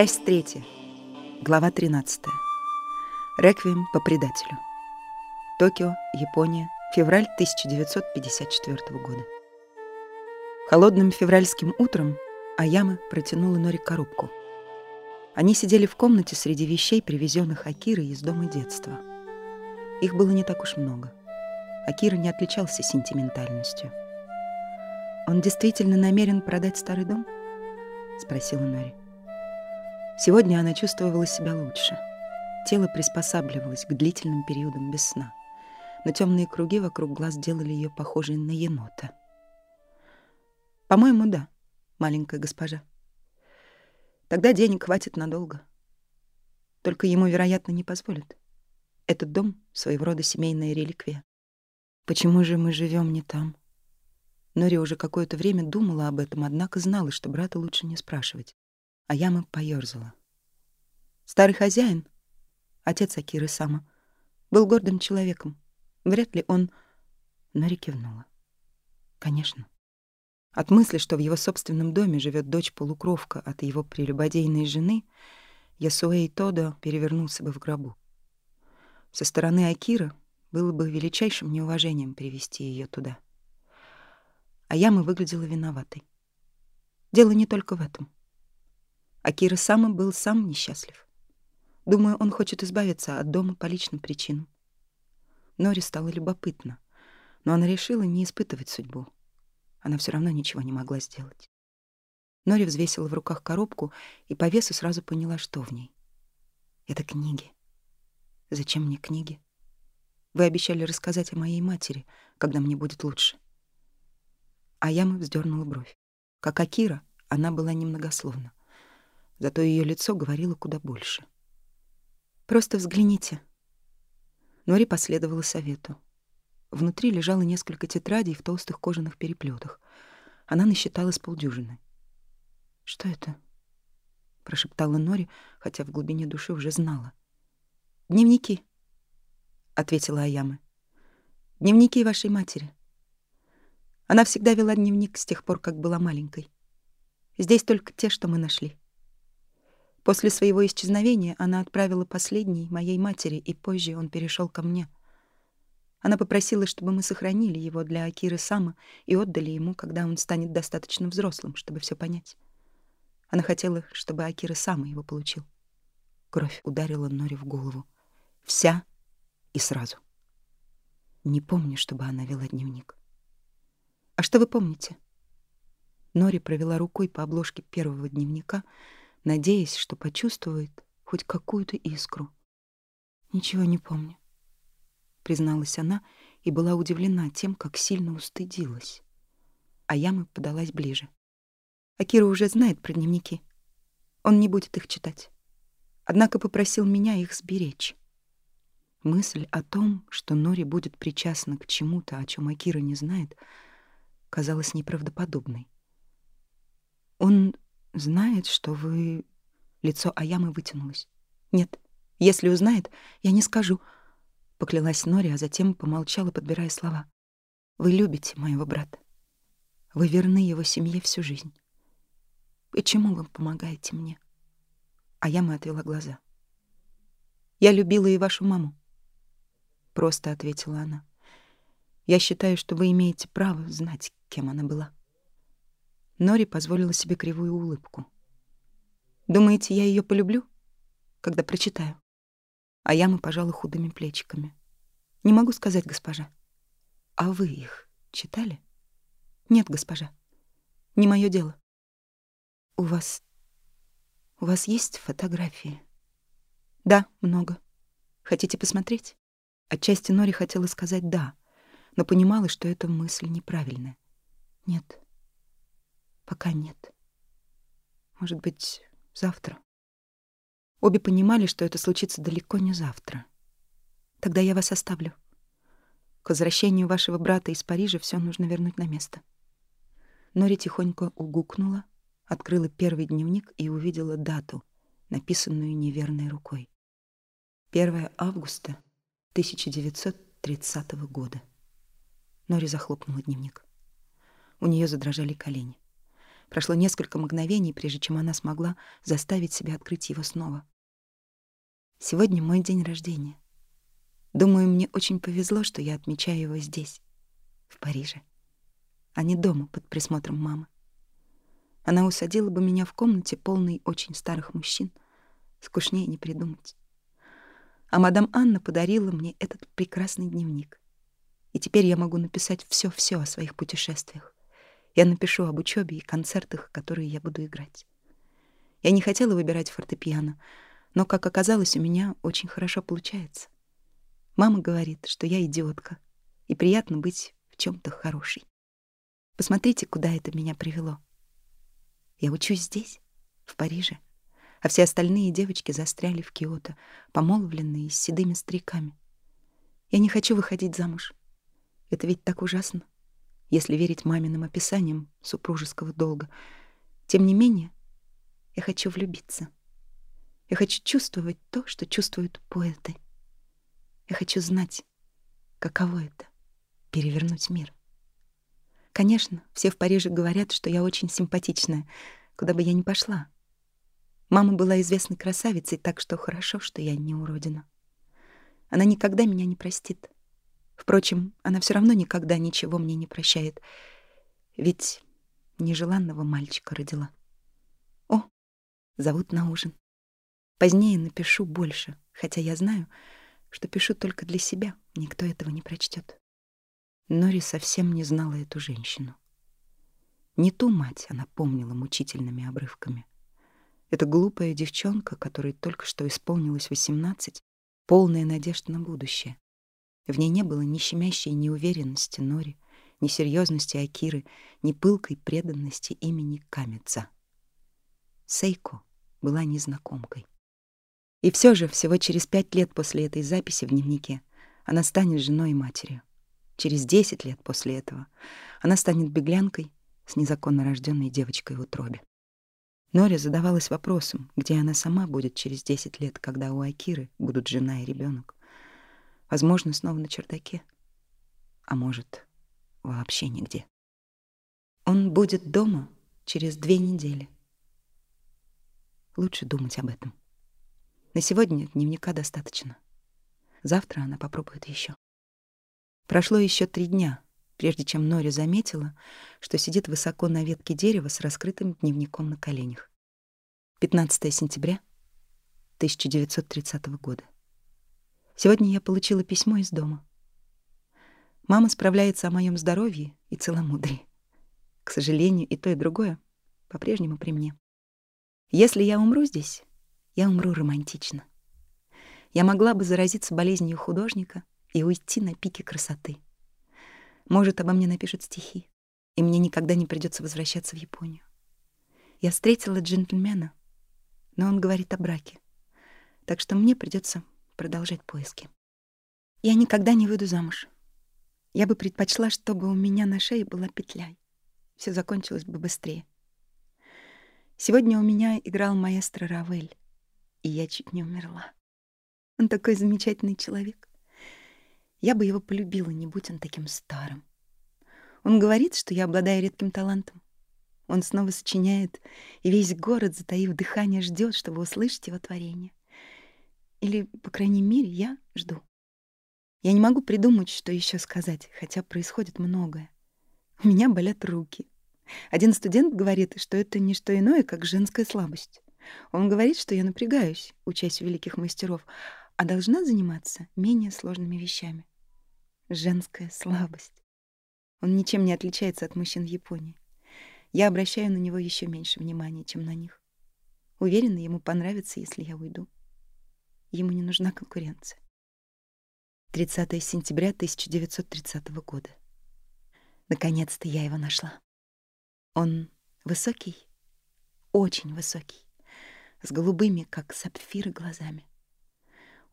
Часть третья. Глава 13. Реквием по предателю. Токио, Япония, февраль 1954 года. Холодным февральским утром Аяма протянула Нори коробку. Они сидели в комнате среди вещей, привезенных Акирой из дома детства. Их было не так уж много. Акира не отличался сентиментальностью. «Он действительно намерен продать старый дом?» — спросила Нори. Сегодня она чувствовала себя лучше. Тело приспосабливалось к длительным периодам без сна. Но темные круги вокруг глаз делали ее похожей на енота. «По-моему, да, маленькая госпожа. Тогда денег хватит надолго. Только ему, вероятно, не позволят. Этот дом — своего рода семейная реликвия. Почему же мы живем не там?» Нори уже какое-то время думала об этом, однако знала, что брата лучше не спрашивать а яма поёрзала. Старый хозяин, отец Акиры Сама, был гордым человеком. Вряд ли он... Нори кивнула. Конечно. От мысли, что в его собственном доме живет дочь-полукровка от его прелюбодейной жены, Ясуэй Тодо перевернулся бы в гробу. Со стороны Акира было бы величайшим неуважением привести ее туда. А Яма выглядела виноватой. Дело не только в этом. Акира Сама был сам несчастлив. Думаю, он хочет избавиться от дома по личным причинам. Нори стало любопытно, но она решила не испытывать судьбу. Она все равно ничего не могла сделать. Нори взвесила в руках коробку и по весу сразу поняла, что в ней. Это книги. Зачем мне книги? Вы обещали рассказать о моей матери, когда мне будет лучше. А Яма вздернула бровь. Как Акира, она была немногословна зато ее лицо говорило куда больше. «Просто взгляните». Нори последовала совету. Внутри лежало несколько тетрадей в толстых кожаных переплетах. Она насчитала с полдюжины. «Что это?» — прошептала Нори, хотя в глубине души уже знала. «Дневники», — ответила Аяма. «Дневники вашей матери. Она всегда вела дневник с тех пор, как была маленькой. Здесь только те, что мы нашли. После своего исчезновения она отправила последний моей матери, и позже он перешел ко мне. Она попросила, чтобы мы сохранили его для Акиры Сама и отдали ему, когда он станет достаточно взрослым, чтобы все понять. Она хотела, чтобы Акира Сама его получил. Кровь ударила Нори в голову. Вся и сразу. Не помню, чтобы она вела дневник. «А что вы помните?» Нори провела рукой по обложке первого дневника — надеясь, что почувствует хоть какую-то искру. «Ничего не помню», — призналась она и была удивлена тем, как сильно устыдилась. А Яма подалась ближе. Акира уже знает про дневники. Он не будет их читать. Однако попросил меня их сберечь. Мысль о том, что Нори будет причастна к чему-то, о чем Акира не знает, казалась неправдоподобной. Он знает, что вы...» Лицо Аямы вытянулось. «Нет, если узнает, я не скажу», — поклялась Нори, а затем помолчала, подбирая слова. «Вы любите моего брата. Вы верны его семье всю жизнь. Почему вы помогаете мне?» Аяма отвела глаза. «Я любила и вашу маму», — просто ответила она. «Я считаю, что вы имеете право знать, кем она была». Нори позволила себе кривую улыбку. «Думаете, я ее полюблю, когда прочитаю?» А яма пожала худыми плечиками. «Не могу сказать, госпожа. А вы их читали?» «Нет, госпожа. Не мое дело». «У вас... у вас есть фотографии?» «Да, много. Хотите посмотреть?» Отчасти Нори хотела сказать «да», но понимала, что эта мысль неправильная. «Нет, Пока нет. Может быть, завтра. Обе понимали, что это случится далеко не завтра. Тогда я вас оставлю. К возвращению вашего брата из Парижа все нужно вернуть на место. Нори тихонько угукнула, открыла первый дневник и увидела дату, написанную неверной рукой. 1 августа 1930 года. Нори захлопнула дневник. У нее задрожали колени. Прошло несколько мгновений, прежде чем она смогла заставить себя открыть его снова. Сегодня мой день рождения. Думаю, мне очень повезло, что я отмечаю его здесь, в Париже, а не дома под присмотром мамы. Она усадила бы меня в комнате, полной очень старых мужчин. Скучнее не придумать. А мадам Анна подарила мне этот прекрасный дневник. И теперь я могу написать все-все о своих путешествиях. Я напишу об учебе и концертах, которые я буду играть. Я не хотела выбирать фортепиано, но, как оказалось, у меня очень хорошо получается. Мама говорит, что я идиотка, и приятно быть в чем то хорошей. Посмотрите, куда это меня привело. Я учусь здесь, в Париже, а все остальные девочки застряли в Киото, помолвленные с седыми стариками. Я не хочу выходить замуж. Это ведь так ужасно, если верить маминым описаниям супружеского долга. Тем не менее, я хочу влюбиться. Я хочу чувствовать то, что чувствуют поэты. Я хочу знать, каково это — перевернуть мир. Конечно, все в Париже говорят, что я очень симпатичная, куда бы я ни пошла. Мама была известной красавицей, так что хорошо, что я не уродина. Она никогда меня не простит. Впрочем, она все равно никогда ничего мне не прощает. Ведь нежеланного мальчика родила. О, зовут на ужин. Позднее напишу больше, хотя я знаю, что пишу только для себя, никто этого не прочтет. Нори совсем не знала эту женщину. Не ту мать она помнила мучительными обрывками. Это глупая девчонка, которой только что исполнилось восемнадцать, полная надежд на будущее. В ней не было ни щемящей неуверенности Нори, ни серьезности Акиры, ни пылкой преданности имени Камица. Сейко была незнакомкой. И все же, всего через пять лет после этой записи в дневнике, она станет женой и матерью. Через 10 лет после этого она станет беглянкой с незаконно рожденной девочкой в утробе. Нори задавалась вопросом, где она сама будет через 10 лет, когда у Акиры будут жена и ребенок. Возможно, снова на чердаке. А может, вообще нигде. Он будет дома через две недели. Лучше думать об этом. На сегодня дневника достаточно. Завтра она попробует еще. Прошло еще три дня, прежде чем Нори заметила, что сидит высоко на ветке дерева с раскрытым дневником на коленях. 15 сентября 1930 года. Сегодня я получила письмо из дома. Мама справляется о моем здоровье и целомудрии. К сожалению, и то, и другое по-прежнему при мне. Если я умру здесь, я умру романтично. Я могла бы заразиться болезнью художника и уйти на пике красоты. Может, обо мне напишут стихи, и мне никогда не придется возвращаться в Японию. Я встретила джентльмена, но он говорит о браке, так что мне придется продолжать поиски. Я никогда не выйду замуж. Я бы предпочла, чтобы у меня на шее была петля. Все закончилось бы быстрее. Сегодня у меня играл маэстро Равель, и я чуть не умерла. Он такой замечательный человек. Я бы его полюбила, не будь он таким старым. Он говорит, что я обладаю редким талантом. Он снова сочиняет, и весь город, затаив дыхание, ждет, чтобы услышать его творение. Или, по крайней мере, я жду. Я не могу придумать, что еще сказать, хотя происходит многое. У меня болят руки. Один студент говорит, что это не что иное, как женская слабость. Он говорит, что я напрягаюсь, учась у великих мастеров, а должна заниматься менее сложными вещами женская слабость. Он ничем не отличается от мужчин в Японии. Я обращаю на него еще меньше внимания, чем на них. Уверена, ему понравится, если я уйду. Ему не нужна конкуренция. 30 сентября 1930 года. Наконец-то я его нашла. Он высокий, очень высокий, с голубыми, как сапфиры, глазами.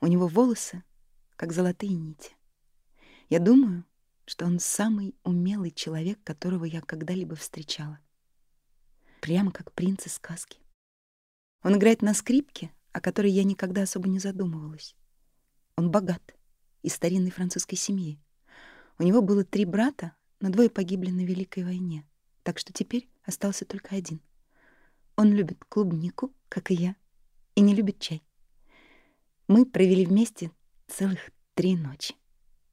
У него волосы, как золотые нити. Я думаю, что он самый умелый человек, которого я когда-либо встречала. Прямо как принц из сказки. Он играет на скрипке, о которой я никогда особо не задумывалась. Он богат, из старинной французской семьи. У него было три брата, но двое погибли на Великой войне, так что теперь остался только один. Он любит клубнику, как и я, и не любит чай. Мы провели вместе целых три ночи,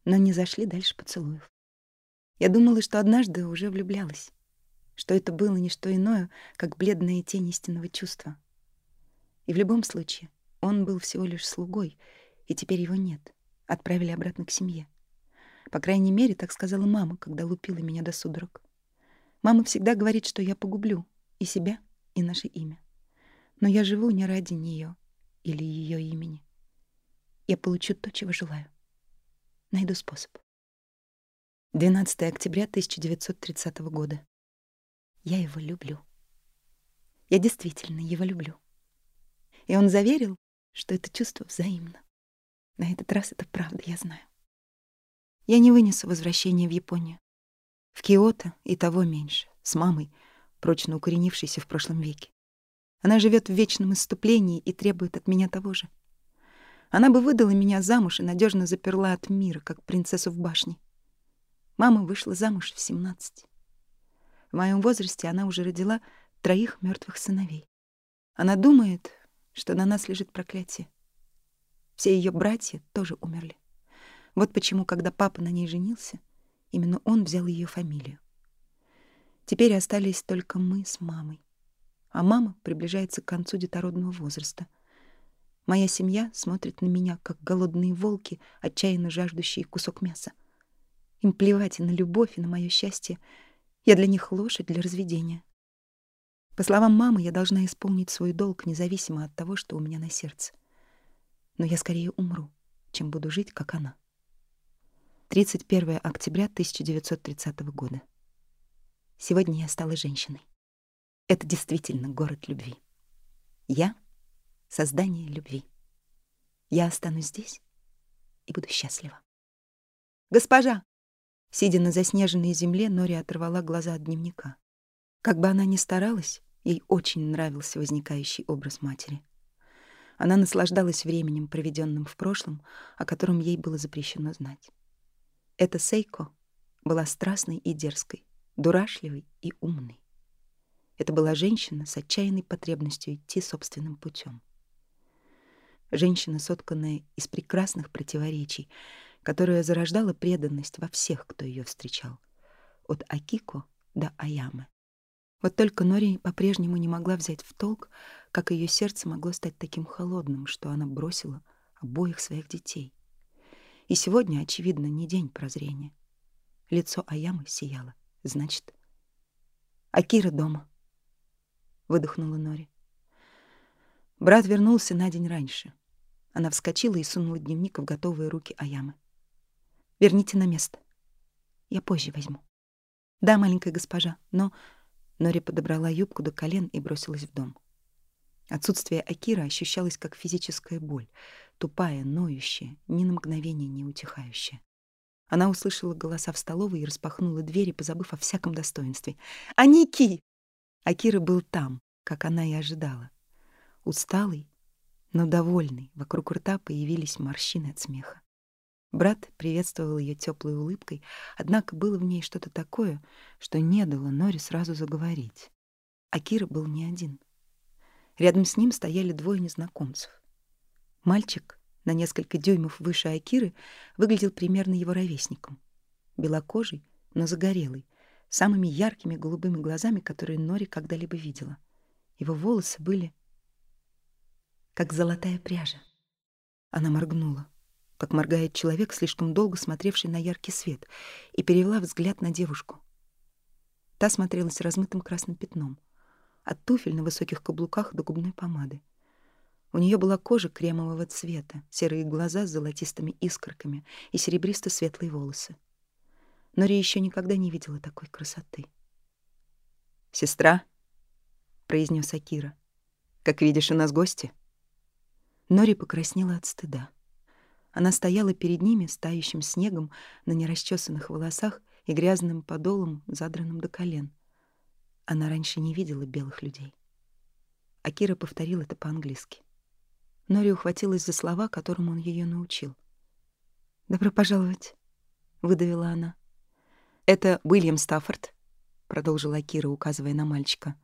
но не зашли дальше поцелуев. Я думала, что однажды уже влюблялась, что это было не что иное, как бледная тень истинного чувства. И в любом случае он был всего лишь слугой, и теперь его нет. Отправили обратно к семье. По крайней мере, так сказала мама, когда лупила меня до судорог. Мама всегда говорит, что я погублю и себя, и наше имя. Но я живу не ради нее или ее имени. Я получу то, чего желаю. Найду способ. 12 октября 1930 года. Я его люблю. Я действительно его люблю. И он заверил, что это чувство взаимно. На этот раз это правда, я знаю. Я не вынесу возвращения в Японию. В Киото и того меньше, с мамой, прочно укоренившейся в прошлом веке. Она живет в вечном исступлении и требует от меня того же. Она бы выдала меня замуж и надежно заперла от мира, как принцессу в башне. Мама вышла замуж в 17. В моем возрасте она уже родила троих мертвых сыновей. Она думает, что на нас лежит проклятие. Все ее братья тоже умерли. Вот почему, когда папа на ней женился, именно он взял ее фамилию. Теперь остались только мы с мамой. А мама приближается к концу детородного возраста. Моя семья смотрит на меня, как голодные волки, отчаянно жаждущие кусок мяса. Им плевать и на любовь, и на мое счастье. Я для них лошадь для разведения. По словам мамы, я должна исполнить свой долг независимо от того, что у меня на сердце. Но я скорее умру, чем буду жить, как она. 31 октября 1930 года. Сегодня я стала женщиной. Это действительно город любви. Я — создание любви. Я останусь здесь и буду счастлива. «Госпожа!» Сидя на заснеженной земле, Нори оторвала глаза от дневника. Как бы она ни старалась, ей очень нравился возникающий образ матери. Она наслаждалась временем, проведенным в прошлом, о котором ей было запрещено знать. Эта Сейко была страстной и дерзкой, дурашливой и умной. Это была женщина с отчаянной потребностью идти собственным путем. Женщина, сотканная из прекрасных противоречий, которая зарождала преданность во всех, кто ее встречал, от Акико до Аямы. Вот только Нори по-прежнему не могла взять в толк, как ее сердце могло стать таким холодным, что она бросила обоих своих детей — и сегодня, очевидно, не день прозрения. Лицо Аямы сияло. Значит, Акира дома. Выдохнула Нори. Брат вернулся на день раньше. Она вскочила и сунула дневник в готовые руки Аямы. «Верните на место. Я позже возьму». «Да, маленькая госпожа, но...» Нори подобрала юбку до колен и бросилась в дом. Отсутствие Акира ощущалось как физическая боль, тупая, ноющая, ни на мгновение не утихающая. Она услышала голоса в столовой и распахнула двери, позабыв о всяком достоинстве. «Аники!» Акира был там, как она и ожидала. Усталый, но довольный, вокруг рта появились морщины от смеха. Брат приветствовал ее теплой улыбкой, однако было в ней что-то такое, что не дало Нори сразу заговорить. Акира был не один. Рядом с ним стояли двое незнакомцев. Мальчик, на несколько дюймов выше Акиры, выглядел примерно его ровесником. Белокожий, но загорелый, самыми яркими голубыми глазами, которые Нори когда-либо видела. Его волосы были как золотая пряжа. Она моргнула, как моргает человек, слишком долго смотревший на яркий свет, и перевела взгляд на девушку. Та смотрелась размытым красным пятном, от туфель на высоких каблуках до губной помады. У нее была кожа кремового цвета, серые глаза с золотистыми искорками и серебристо-светлые волосы. Нори еще никогда не видела такой красоты. «Сестра», — произнес Акира, — «как видишь, у нас гости». Нори покраснела от стыда. Она стояла перед ними, стающим снегом на нерасчесанных волосах и грязным подолом, задранным до колен. Она раньше не видела белых людей. Акира повторил это по-английски. Нори ухватилась за слова, которым он ее научил. «Добро пожаловать», — выдавила она. «Это Уильям Стаффорд», — продолжила Кира, указывая на мальчика.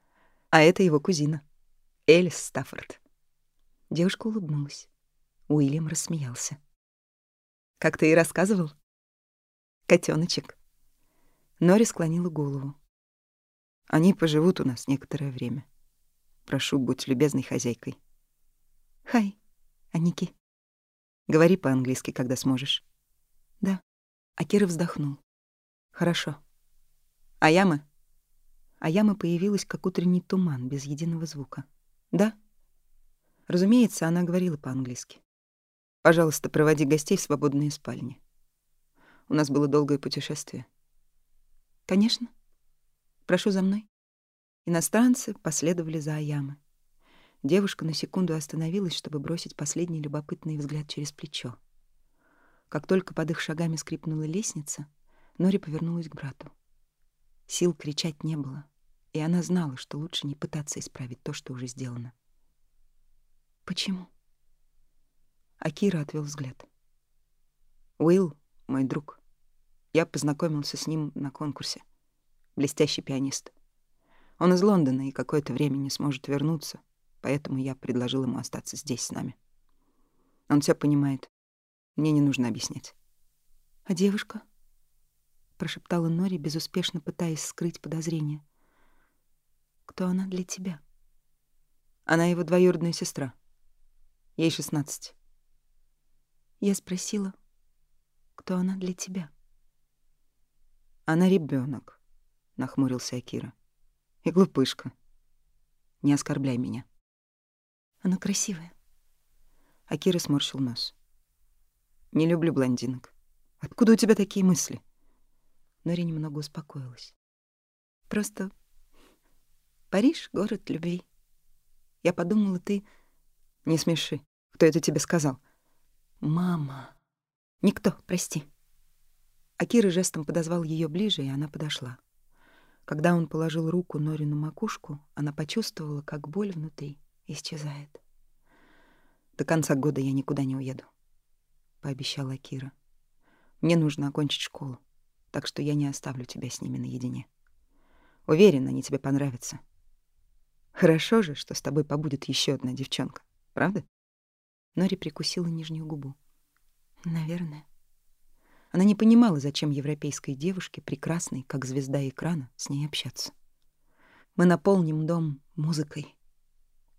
«А это его кузина, Элис Стаффорд». Девушка улыбнулась. Уильям рассмеялся. «Как ты и рассказывал?» «Котёночек». Нори склонила голову. «Они поживут у нас некоторое время. Прошу, будь любезной хозяйкой». «Хай, Аники». «Говори по-английски, когда сможешь». «Да». Акира вздохнул. «Хорошо». «А ямы?» А яма появилась, как утренний туман, без единого звука. «Да?» Разумеется, она говорила по-английски. «Пожалуйста, проводи гостей в свободные спальни. У нас было долгое путешествие». «Конечно. Прошу за мной». Иностранцы последовали за Аямы. Девушка на секунду остановилась, чтобы бросить последний любопытный взгляд через плечо. Как только под их шагами скрипнула лестница, Нори повернулась к брату. Сил кричать не было, и она знала, что лучше не пытаться исправить то, что уже сделано. Почему? Акира отвел взгляд. Уилл, мой друг. Я познакомился с ним на конкурсе. Блестящий пианист. Он из Лондона и какое-то время не сможет вернуться, поэтому я предложил ему остаться здесь с нами. Он все понимает. Мне не нужно объяснять. А девушка? прошептала Нори, безуспешно пытаясь скрыть подозрение. Кто она для тебя? Она его двоюродная сестра. Ей шестнадцать. Я спросила, кто она для тебя? Она ребенок, нахмурился Акира. И глупышка. Не оскорбляй меня. Она красивая. Акира сморщил нос. Не люблю блондинок. Откуда у тебя такие мысли? Нори немного успокоилась. Просто Париж — город любви. Я подумала, ты... Не смеши. Кто это тебе сказал? Мама. Никто, прости. Акира жестом подозвал ее ближе, и она подошла. Когда он положил руку Нори на макушку, она почувствовала, как боль внутри исчезает. «До конца года я никуда не уеду», — пообещала Акира. «Мне нужно окончить школу, так что я не оставлю тебя с ними наедине. Уверен, они тебе понравятся. Хорошо же, что с тобой побудет еще одна девчонка, правда?» Нори прикусила нижнюю губу. «Наверное». Она не понимала, зачем европейской девушке, прекрасной, как звезда экрана, с ней общаться. «Мы наполним дом музыкой».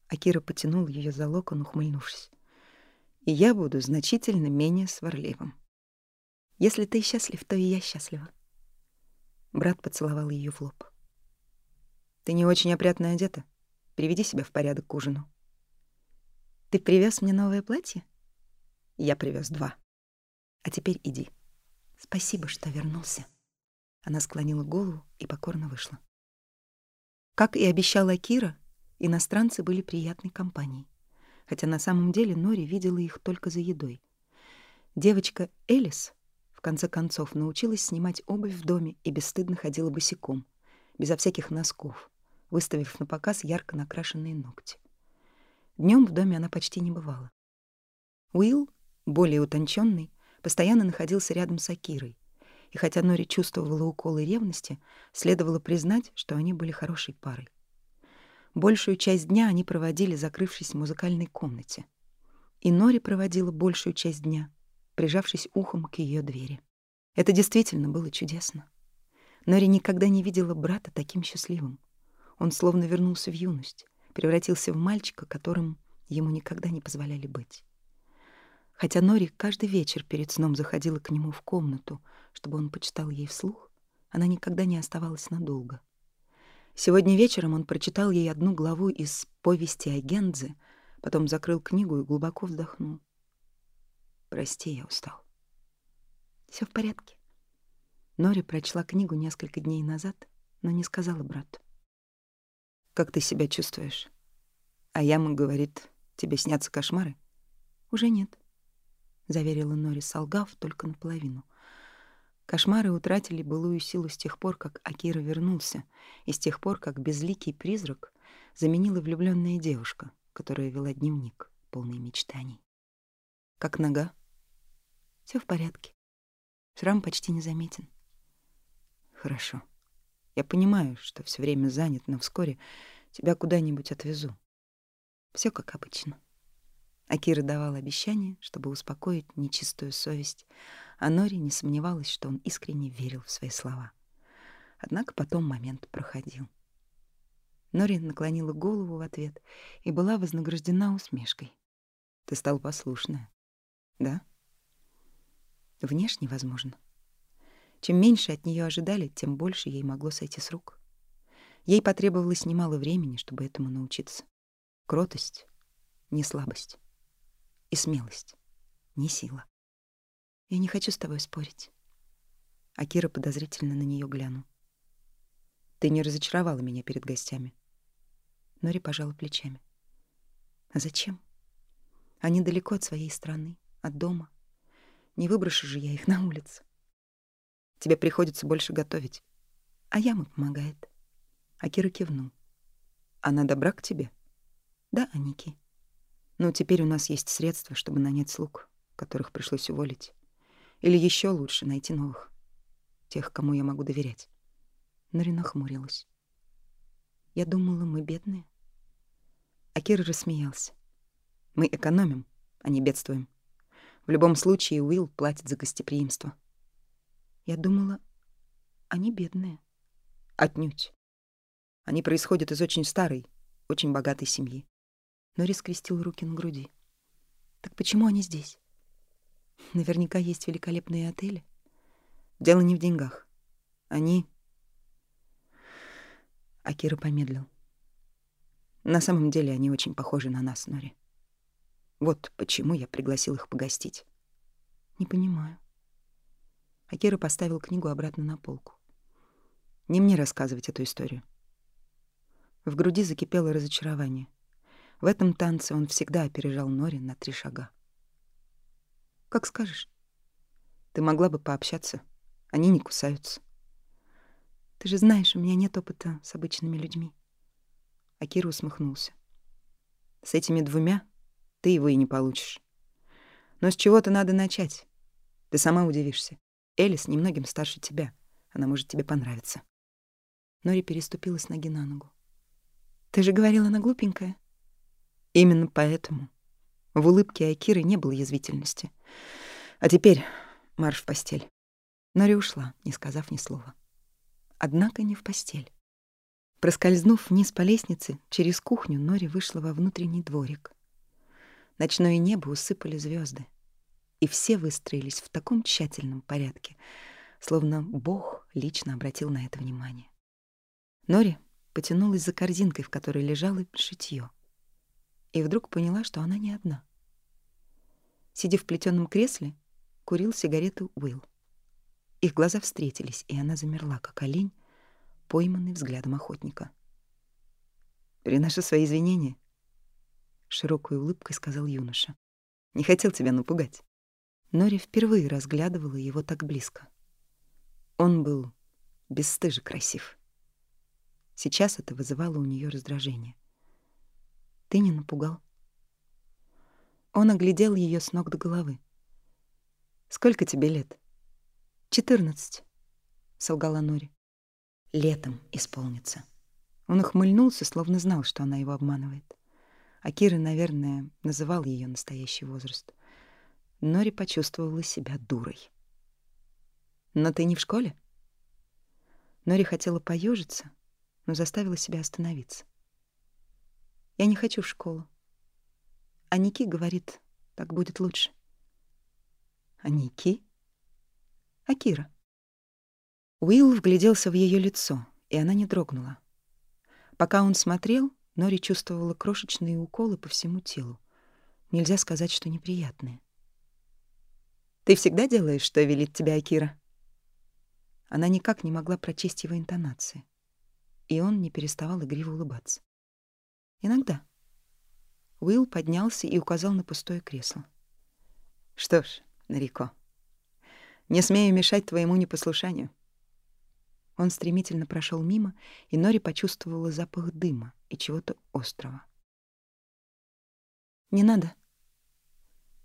Акира потянул ее за локон, ухмыльнувшись. «И я буду значительно менее сварливым. Если ты счастлив, то и я счастлива». Брат поцеловал ее в лоб. «Ты не очень опрятно одета. Приведи себя в порядок к ужину». «Ты привез мне новое платье?» «Я привез два. А теперь иди». Спасибо, что вернулся. Она склонила голову и покорно вышла. Как и обещала Кира, иностранцы были приятной компанией, хотя на самом деле Нори видела их только за едой. Девочка Элис в конце концов научилась снимать обувь в доме и бесстыдно ходила босиком, безо всяких носков, выставив на показ ярко накрашенные ногти. Днем в доме она почти не бывала. Уилл, более утонченный, постоянно находился рядом с Акирой. И хотя Нори чувствовала уколы ревности, следовало признать, что они были хорошей парой. Большую часть дня они проводили, закрывшись в музыкальной комнате. И Нори проводила большую часть дня, прижавшись ухом к ее двери. Это действительно было чудесно. Нори никогда не видела брата таким счастливым. Он словно вернулся в юность, превратился в мальчика, которым ему никогда не позволяли быть. Хотя Нори каждый вечер перед сном заходила к нему в комнату, чтобы он почитал ей вслух, она никогда не оставалась надолго. Сегодня вечером он прочитал ей одну главу из «Повести о Гензе», потом закрыл книгу и глубоко вздохнул. «Прости, я устал». Все в порядке». Нори прочла книгу несколько дней назад, но не сказала брату. «Как ты себя чувствуешь?» А Яма говорит, тебе снятся кошмары? Уже нет заверила Нори, солгав только наполовину. Кошмары утратили былую силу с тех пор, как Акира вернулся, и с тех пор, как безликий призрак заменила влюбленная девушка, которая вела дневник, полный мечтаний. Как нога? Все в порядке. Шрам почти незаметен. Хорошо. Я понимаю, что все время занят, но вскоре тебя куда-нибудь отвезу. Все как обычно. Акира давал обещание, чтобы успокоить нечистую совесть, а Нори не сомневалась, что он искренне верил в свои слова. Однако потом момент проходил. Нори наклонила голову в ответ и была вознаграждена усмешкой. «Ты стал послушная, да?» «Внешне, возможно. Чем меньше от нее ожидали, тем больше ей могло сойти с рук. Ей потребовалось немало времени, чтобы этому научиться. Кротость — не слабость. И смелость — не сила. Я не хочу с тобой спорить. Акира подозрительно на нее глянул. Ты не разочаровала меня перед гостями. Нори пожала плечами. А зачем? Они далеко от своей страны, от дома. Не выброшу же я их на улицу. Тебе приходится больше готовить. А яма помогает. Акира кивнул. Она добра к тебе? Да, Аники. Но теперь у нас есть средства, чтобы нанять слуг, которых пришлось уволить. Или еще лучше найти новых. Тех, кому я могу доверять. Нори нахмурилась. Я думала, мы бедные. Акира рассмеялся. Мы экономим, а не бедствуем. В любом случае Уилл платит за гостеприимство. Я думала, они бедные. Отнюдь. Они происходят из очень старой, очень богатой семьи. Нори скрестил руки на груди. Так почему они здесь? Наверняка есть великолепные отели. Дело не в деньгах. Они... Акира помедлил. На самом деле они очень похожи на нас, Нори. Вот почему я пригласил их погостить. Не понимаю. Акира поставил книгу обратно на полку. Не мне рассказывать эту историю. В груди закипело разочарование. В этом танце он всегда опережал Нори на три шага. «Как скажешь. Ты могла бы пообщаться. Они не кусаются. Ты же знаешь, у меня нет опыта с обычными людьми». Акира усмехнулся. «С этими двумя ты его и не получишь. Но с чего-то надо начать. Ты сама удивишься. Элис немногим старше тебя. Она может тебе понравиться. Нори переступила с ноги на ногу. Ты же говорила, она глупенькая. Именно поэтому. В улыбке Акиры не было язвительности. А теперь марш в постель. Нори ушла, не сказав ни слова. Однако не в постель. Проскользнув вниз по лестнице, через кухню Нори вышла во внутренний дворик. Ночное небо усыпали звезды и все выстроились в таком тщательном порядке, словно Бог лично обратил на это внимание. Нори потянулась за корзинкой, в которой лежало шитьё, и вдруг поняла, что она не одна. Сидя в плетёном кресле, курил сигарету Уилл. Их глаза встретились, и она замерла, как олень, пойманный взглядом охотника. «Приношу свои извинения», — широкой улыбкой сказал юноша. «Не хотел тебя напугать». Нори впервые разглядывала его так близко. Он был бесстыже красив. Сейчас это вызывало у нее раздражение. «Ты не напугал?» Он оглядел ее с ног до головы. «Сколько тебе лет?» «Четырнадцать», — солгала Нори. «Летом исполнится». Он ухмыльнулся, словно знал, что она его обманывает. А Кира, наверное, называл ее настоящий возраст — Нори почувствовала себя дурой. «Но ты не в школе?» Нори хотела поежиться, но заставила себя остановиться. «Я не хочу в школу. А Ники говорит, так будет лучше». «А Ники?» «А Кира?» Уилл вгляделся в ее лицо, и она не дрогнула. Пока он смотрел, Нори чувствовала крошечные уколы по всему телу. Нельзя сказать, что неприятные. Ты всегда делаешь, что велит тебя Акира?» Она никак не могла прочесть его интонации, и он не переставал игриво улыбаться. «Иногда». Уилл поднялся и указал на пустое кресло. «Что ж, Нарико, не смею мешать твоему непослушанию». Он стремительно прошел мимо, и Нори почувствовала запах дыма и чего-то острого. «Не надо»,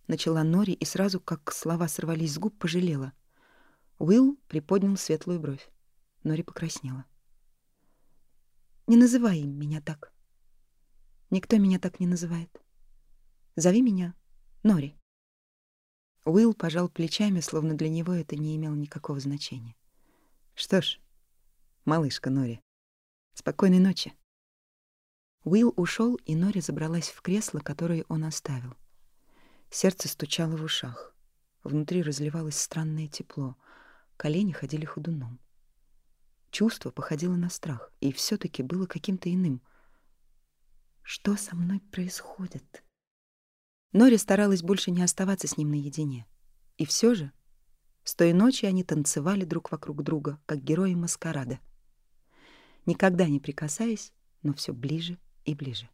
начала Нори и сразу, как слова сорвались с губ, пожалела. Уилл приподнял светлую бровь. Нори покраснела. Не называй меня так. Никто меня так не называет. Зови меня Нори. Уилл пожал плечами, словно для него это не имело никакого значения. Что ж, малышка Нори, спокойной ночи. Уилл ушел, и Нори забралась в кресло, которое он оставил. Сердце стучало в ушах. Внутри разливалось странное тепло. Колени ходили ходуном. Чувство походило на страх, и все таки было каким-то иным. Что со мной происходит? Нори старалась больше не оставаться с ним наедине. И все же, с той ночи они танцевали друг вокруг друга, как герои маскарада. Никогда не прикасаясь, но все ближе и ближе.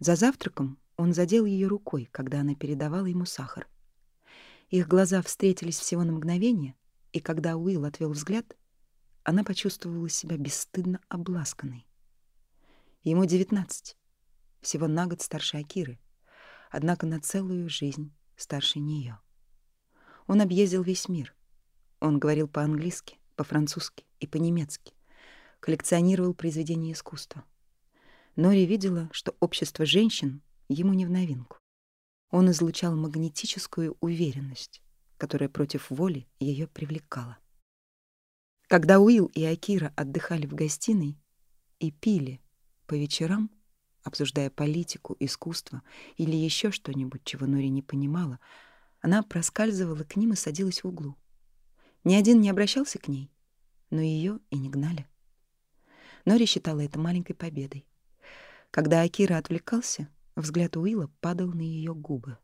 За завтраком он задел ее рукой, когда она передавала ему сахар. Их глаза встретились всего на мгновение, и когда Уилл отвел взгляд, она почувствовала себя бесстыдно обласканной. Ему девятнадцать, всего на год старше Акиры, однако на целую жизнь старше нее. Он объездил весь мир. Он говорил по-английски, по-французски и по-немецки, коллекционировал произведения искусства. Нори видела, что общество женщин ему не в новинку. Он излучал магнетическую уверенность, которая против воли ее привлекала. Когда Уилл и Акира отдыхали в гостиной и пили по вечерам, обсуждая политику, искусство или еще что-нибудь, чего Нори не понимала, она проскальзывала к ним и садилась в углу. Ни один не обращался к ней, но ее и не гнали. Нори считала это маленькой победой. Когда Акира отвлекался, взгляд Уилла падал на ее губы.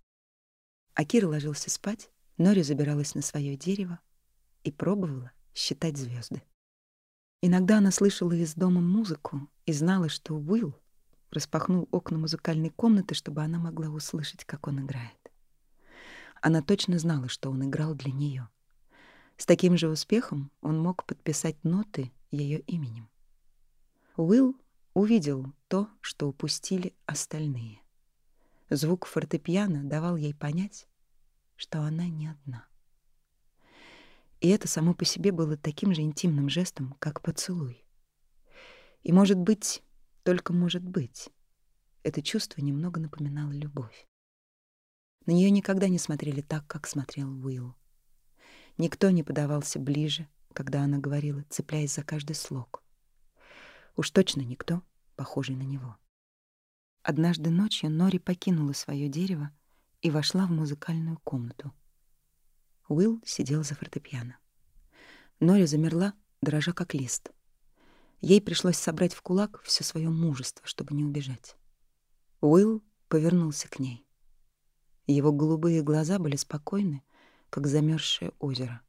Акира ложился спать, Нори забиралась на свое дерево и пробовала считать звезды. Иногда она слышала из дома музыку и знала, что Уилл распахнул окна музыкальной комнаты, чтобы она могла услышать, как он играет. Она точно знала, что он играл для нее. С таким же успехом он мог подписать ноты ее именем. Уилл увидел то, что упустили остальные. Звук фортепиано давал ей понять, что она не одна. И это само по себе было таким же интимным жестом, как поцелуй. И, может быть, только может быть, это чувство немного напоминало любовь. На нее никогда не смотрели так, как смотрел Уилл. Никто не подавался ближе, когда она говорила, цепляясь за каждый слог. Уж точно никто, похожий на него. Однажды ночью Нори покинула свое дерево и вошла в музыкальную комнату. Уилл сидел за фортепиано. Нори замерла, дрожа как лист. Ей пришлось собрать в кулак все свое мужество, чтобы не убежать. Уилл повернулся к ней. Его голубые глаза были спокойны, как замерзшее озеро.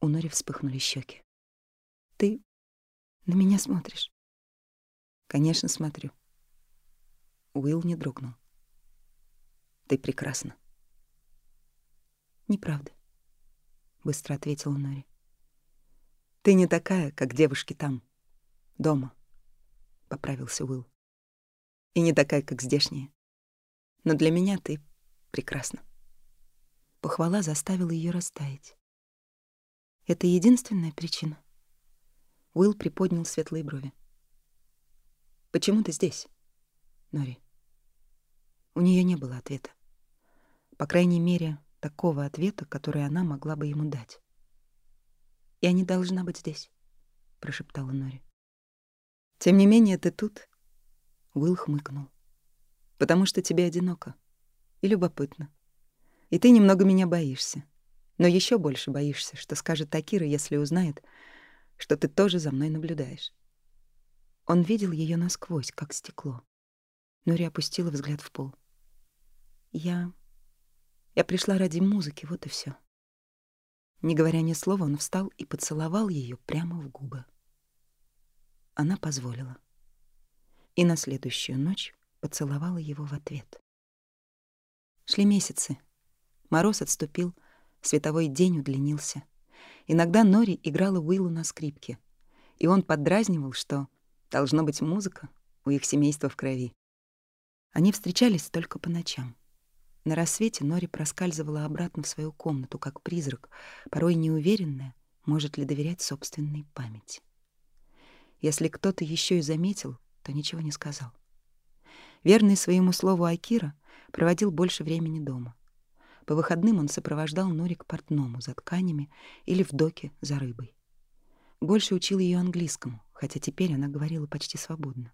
У Нори вспыхнули щеки. «Ты на меня смотришь?» «Конечно, смотрю». Уилл не дрогнул. «Ты прекрасна». «Неправда быстро ответила Нори. Ты не такая, как девушки там, дома, поправился Уилл. И не такая, как здешние. Но для меня ты прекрасна. Похвала заставила ее растаять. Это единственная причина. Уилл приподнял светлые брови. Почему ты здесь, Нори? У нее не было ответа. По крайней мере, такого ответа, который она могла бы ему дать. «Я не должна быть здесь», — прошептала Нори. «Тем не менее, ты тут», — Уилл хмыкнул. «Потому что тебе одиноко и любопытно. И ты немного меня боишься. Но еще больше боишься, что скажет Такира, если узнает, что ты тоже за мной наблюдаешь». Он видел ее насквозь, как стекло. Нори опустила взгляд в пол. «Я я пришла ради музыки, вот и все. Не говоря ни слова, он встал и поцеловал ее прямо в губы. Она позволила. И на следующую ночь поцеловала его в ответ. Шли месяцы. Мороз отступил, световой день удлинился. Иногда Нори играла Уиллу на скрипке, и он поддразнивал, что должно быть музыка у их семейства в крови. Они встречались только по ночам. На рассвете Нори проскальзывала обратно в свою комнату, как призрак, порой неуверенная, может ли доверять собственной памяти. Если кто-то еще и заметил, то ничего не сказал. Верный своему слову Акира проводил больше времени дома. По выходным он сопровождал Нори к портному за тканями или в доке за рыбой. Больше учил ее английскому, хотя теперь она говорила почти свободно.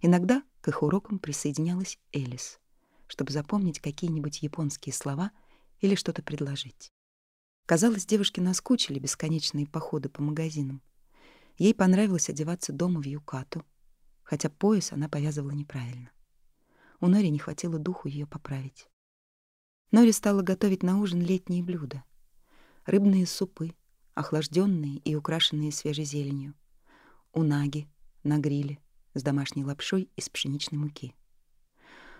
Иногда к их урокам присоединялась Элис, чтобы запомнить какие-нибудь японские слова или что-то предложить. Казалось, девушки наскучили бесконечные походы по магазинам. Ей понравилось одеваться дома в юкату, хотя пояс она повязывала неправильно. У Нори не хватило духу ее поправить. Нори стала готовить на ужин летние блюда. Рыбные супы, охлажденные и украшенные свежей зеленью. Унаги на гриле с домашней лапшой из пшеничной муки.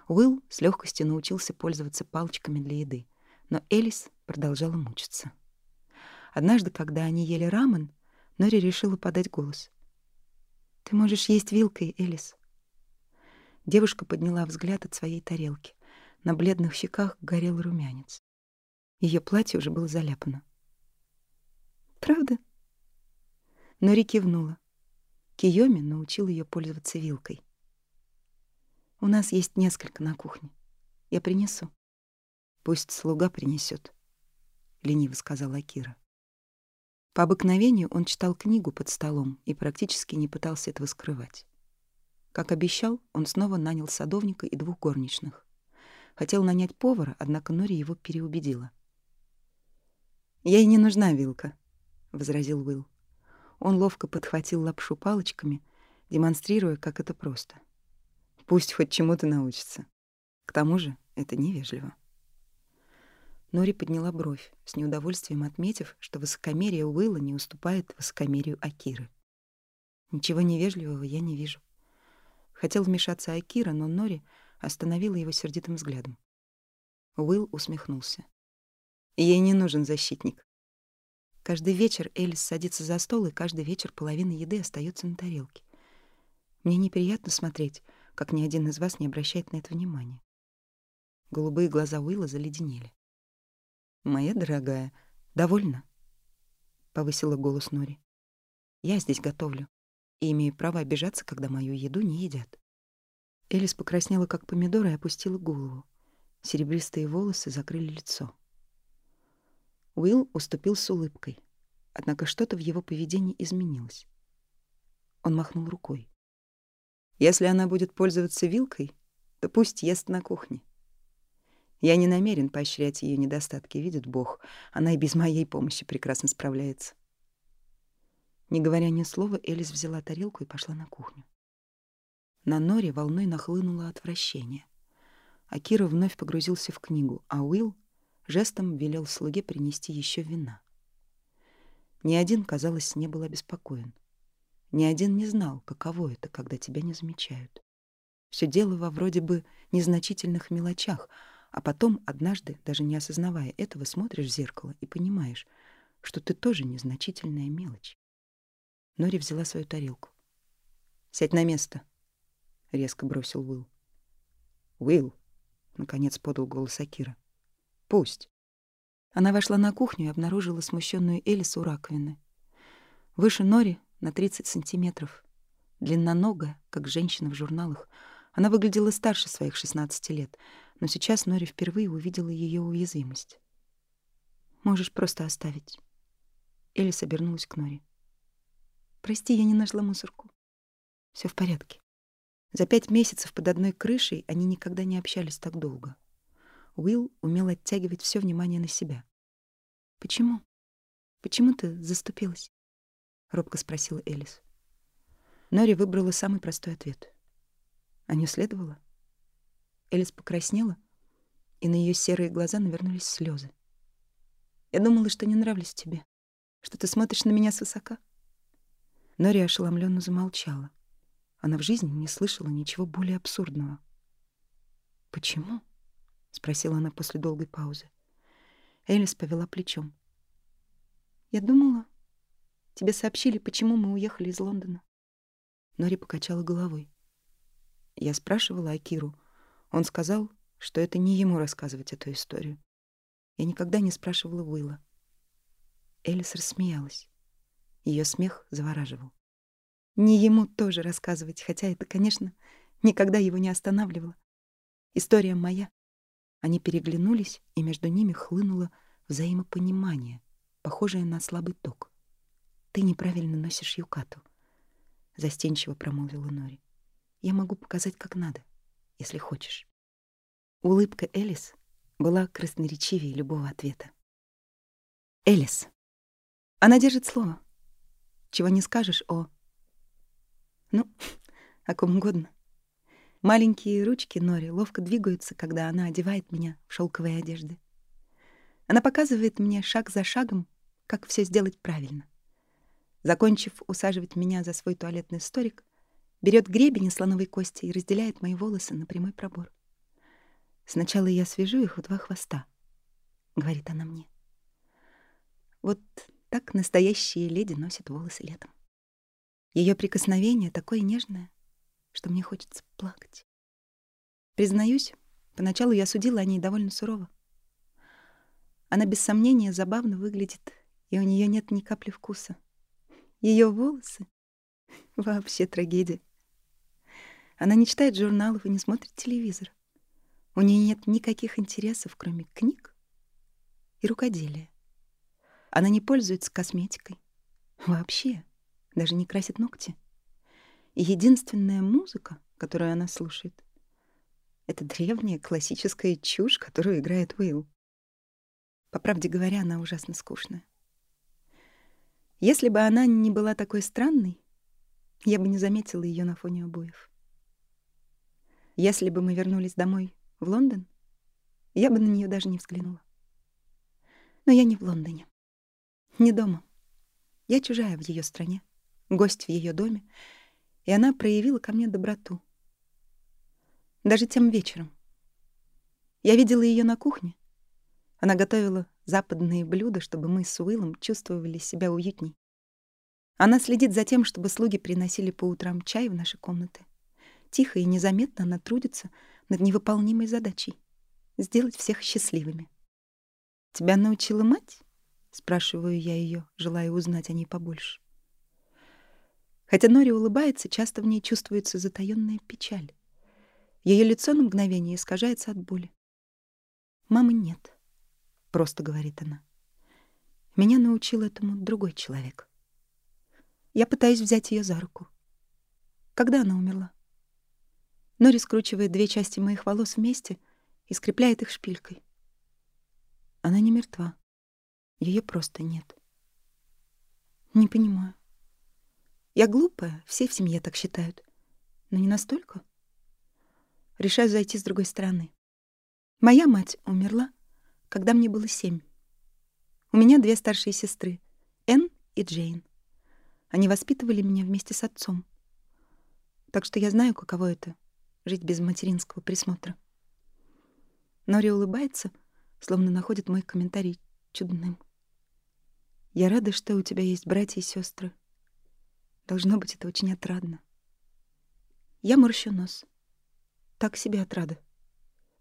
Уилл с легкостью научился пользоваться палочками для еды, но Элис продолжала мучиться. Однажды, когда они ели рамен, Нори решила подать голос. «Ты можешь есть вилкой, Элис». Девушка подняла взгляд от своей тарелки. На бледных щеках горел румянец. Ее платье уже было заляпано. «Правда?» Нори кивнула. Киоми научил ее пользоваться вилкой. «У нас есть несколько на кухне. Я принесу». «Пусть слуга принесет, лениво сказала Кира. По обыкновению он читал книгу под столом и практически не пытался этого скрывать. Как обещал, он снова нанял садовника и двух горничных. Хотел нанять повара, однако Нори его переубедила. «Ей не нужна вилка», — возразил Уилл. Он ловко подхватил лапшу палочками, демонстрируя, как это просто. «Пусть хоть чему-то научится. К тому же это невежливо». Нори подняла бровь, с неудовольствием отметив, что высокомерие Уилла не уступает высокомерию Акиры. «Ничего невежливого я не вижу». Хотел вмешаться Акира, но Нори остановила его сердитым взглядом. Уилл усмехнулся. «Ей не нужен защитник». Каждый вечер Элис садится за стол, и каждый вечер половина еды остается на тарелке. Мне неприятно смотреть, как ни один из вас не обращает на это внимания. Голубые глаза Уилла заледенели. «Моя дорогая, довольна?» — повысила голос Нори. «Я здесь готовлю и имею право обижаться, когда мою еду не едят». Элис покраснела, как помидор, и опустила голову. Серебристые волосы закрыли лицо. Уилл уступил с улыбкой, однако что-то в его поведении изменилось. Он махнул рукой. «Если она будет пользоваться вилкой, то пусть ест на кухне. Я не намерен поощрять ее недостатки, видит Бог. Она и без моей помощи прекрасно справляется. Не говоря ни слова, Элис взяла тарелку и пошла на кухню. На Норе волной нахлынуло отвращение. Акира вновь погрузился в книгу, а Уилл жестом велел слуге принести еще вина. Ни один, казалось, не был обеспокоен. Ни один не знал, каково это, когда тебя не замечают. Все дело во вроде бы незначительных мелочах — а потом, однажды, даже не осознавая этого, смотришь в зеркало и понимаешь, что ты тоже незначительная мелочь. Нори взяла свою тарелку. «Сядь на место», — резко бросил Уилл. «Уилл», — наконец подал голос Акира. «Пусть». Она вошла на кухню и обнаружила смущенную Элис у раковины. Выше Нори на 30 сантиметров. Длинноногая, как женщина в журналах. Она выглядела старше своих 16 лет — но сейчас Нори впервые увидела ее уязвимость. «Можешь просто оставить». Элис обернулась к Нори. «Прости, я не нашла мусорку. Все в порядке. За пять месяцев под одной крышей они никогда не общались так долго. Уилл умел оттягивать все внимание на себя. «Почему? Почему ты заступилась?» — робко спросила Элис. Нори выбрала самый простой ответ. А не следовало? Элис покраснела, и на ее серые глаза навернулись слезы. «Я думала, что не нравлюсь тебе, что ты смотришь на меня свысока». Нори ошеломленно замолчала. Она в жизни не слышала ничего более абсурдного. «Почему?» — спросила она после долгой паузы. Элис повела плечом. «Я думала, тебе сообщили, почему мы уехали из Лондона». Нори покачала головой. Я спрашивала Акиру, он сказал, что это не ему рассказывать эту историю. Я никогда не спрашивала Уилла. Элис рассмеялась. Ее смех завораживал. Не ему тоже рассказывать, хотя это, конечно, никогда его не останавливало. История моя. Они переглянулись, и между ними хлынуло взаимопонимание, похожее на слабый ток. «Ты неправильно носишь юкату», — застенчиво промолвила Нори. «Я могу показать, как надо, если хочешь». Улыбка Элис была красноречивее любого ответа. Элис. Она держит слово. Чего не скажешь о... Ну, о ком угодно. Маленькие ручки Нори ловко двигаются, когда она одевает меня в шелковые одежды. Она показывает мне шаг за шагом, как все сделать правильно. Закончив усаживать меня за свой туалетный столик, берет гребень из слоновой кости и разделяет мои волосы на прямой пробор. «Сначала я свяжу их в два хвоста», — говорит она мне. Вот так настоящие леди носят волосы летом. Ее прикосновение такое нежное, что мне хочется плакать. Признаюсь, поначалу я судила о ней довольно сурово. Она без сомнения забавно выглядит, и у нее нет ни капли вкуса. Ее волосы — вообще трагедия. Она не читает журналов и не смотрит телевизор. У нее нет никаких интересов, кроме книг и рукоделия. Она не пользуется косметикой. Вообще, даже не красит ногти. Единственная музыка, которую она слушает, это древняя классическая чушь, которую играет Уилл. По правде говоря, она ужасно скучная. Если бы она не была такой странной, я бы не заметила ее на фоне обоев. Если бы мы вернулись домой в Лондон, я бы на нее даже не взглянула. Но я не в Лондоне. Не дома. Я чужая в ее стране, гость в ее доме, и она проявила ко мне доброту. Даже тем вечером. Я видела ее на кухне. Она готовила западные блюда, чтобы мы с Уиллом чувствовали себя уютней. Она следит за тем, чтобы слуги приносили по утрам чай в наши комнаты. Тихо и незаметно она трудится над невыполнимой задачей — сделать всех счастливыми. «Тебя научила мать?» — спрашиваю я ее, желая узнать о ней побольше. Хотя Нори улыбается, часто в ней чувствуется затаённая печаль. Ее лицо на мгновение искажается от боли. «Мамы нет», — просто говорит она. «Меня научил этому другой человек». Я пытаюсь взять ее за руку. Когда она умерла? Нори скручивает две части моих волос вместе и скрепляет их шпилькой. Она не мертва. Ее просто нет. Не понимаю. Я глупая, все в семье так считают. Но не настолько. Решаю зайти с другой стороны. Моя мать умерла, когда мне было семь. У меня две старшие сестры, Энн и Джейн. Они воспитывали меня вместе с отцом. Так что я знаю, каково это — жить без материнского присмотра. Нори улыбается, словно находит мой комментарий чудным. Я рада, что у тебя есть братья и сестры. Должно быть, это очень отрадно. Я морщу нос. Так себе отрада.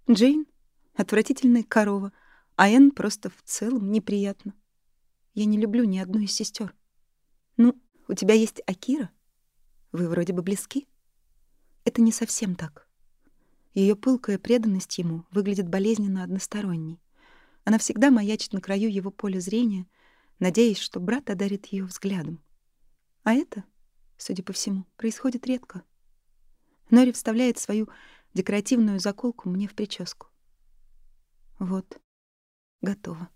Джейн — отвратительная корова, а Энн просто в целом неприятно. Я не люблю ни одну из сестер. Ну, у тебя есть Акира? Вы вроде бы близки? Это не совсем так. Ее пылкая преданность ему выглядит болезненно односторонней. Она всегда маячит на краю его поля зрения, надеясь, что брат одарит ее взглядом. А это судя по всему, происходит редко. Нори вставляет свою декоративную заколку мне в прическу. Вот, готово.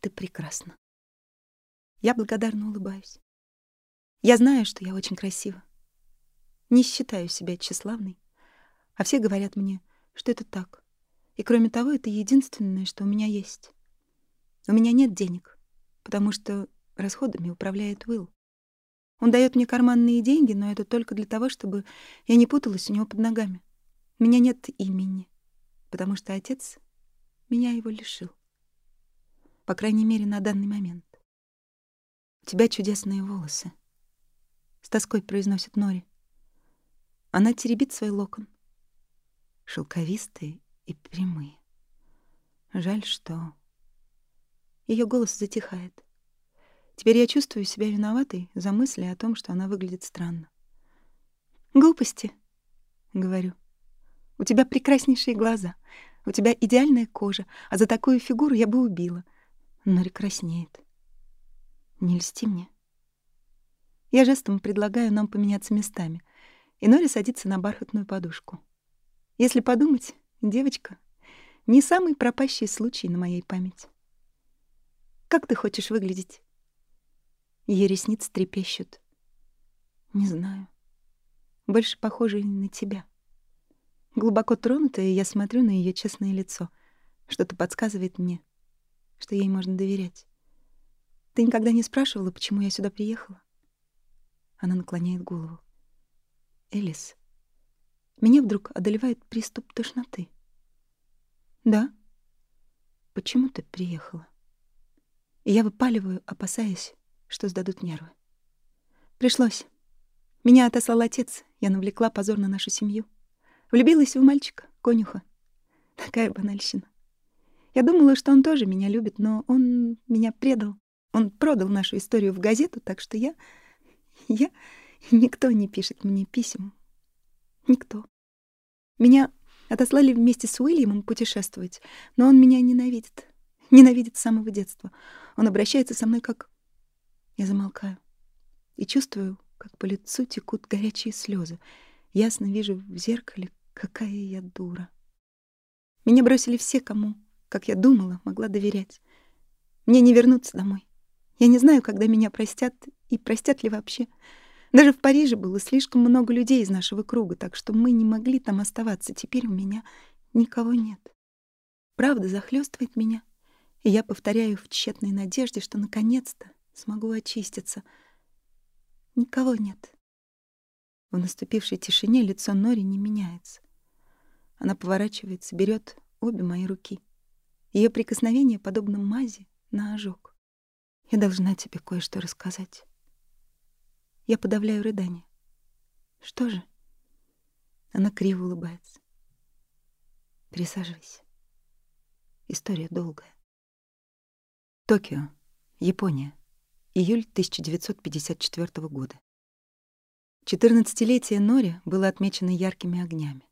Ты прекрасна. Я благодарно улыбаюсь. Я знаю, что я очень красива. Не считаю себя тщеславной, а все говорят мне, что это так. И кроме того, это единственное, что у меня есть. У меня нет денег, потому что расходами управляет Уилл. Он дает мне карманные деньги, но это только для того, чтобы я не путалась у него под ногами. У меня нет имени, потому что отец меня его лишил. По крайней мере, на данный момент. «У тебя чудесные волосы», — с тоской произносит Нори. Она теребит свой локон. Шелковистые и прямые. Жаль, что... Ее голос затихает. Теперь я чувствую себя виноватой за мысли о том, что она выглядит странно. «Глупости», — говорю. «У тебя прекраснейшие глаза, у тебя идеальная кожа, а за такую фигуру я бы убила». Нори краснеет. «Не льсти мне». Я жестом предлагаю нам поменяться местами, и Нори садится на бархатную подушку. Если подумать, девочка — не самый пропащий случай на моей памяти. Как ты хочешь выглядеть? Ее ресницы трепещут. Не знаю. Больше похожей на тебя. Глубоко тронутая, я смотрю на ее честное лицо. Что-то подсказывает мне, что ей можно доверять. Ты никогда не спрашивала, почему я сюда приехала? Она наклоняет голову. Элис, меня вдруг одолевает приступ тошноты. Да? Почему ты приехала? И я выпаливаю, опасаясь, что сдадут нервы. Пришлось. Меня отослал отец, я навлекла позор на нашу семью. Влюбилась в мальчика, конюха. Такая банальщина. Я думала, что он тоже меня любит, но он меня предал. Он продал нашу историю в газету, так что я... Я... Никто не пишет мне писем. Никто. Меня отослали вместе с Уильямом путешествовать, но он меня ненавидит. Ненавидит с самого детства. Он обращается со мной как... Я замолкаю и чувствую, как по лицу текут горячие слезы. Ясно вижу в зеркале, какая я дура. Меня бросили все, кому, как я думала, могла доверять. Мне не вернуться домой. Я не знаю, когда меня простят и простят ли вообще. Даже в Париже было слишком много людей из нашего круга, так что мы не могли там оставаться. Теперь у меня никого нет. Правда захлестывает меня, и я повторяю в тщетной надежде, что наконец-то смогу очиститься. Никого нет. В наступившей тишине лицо Нори не меняется. Она поворачивается, берет обе мои руки. Ее прикосновение подобно мази на ожог. Я должна тебе кое-что рассказать. Я подавляю рыдание. Что же? Она криво улыбается. Присаживайся. История долгая. Токио, Япония. Июль 1954 года. 14-летие Нори было отмечено яркими огнями.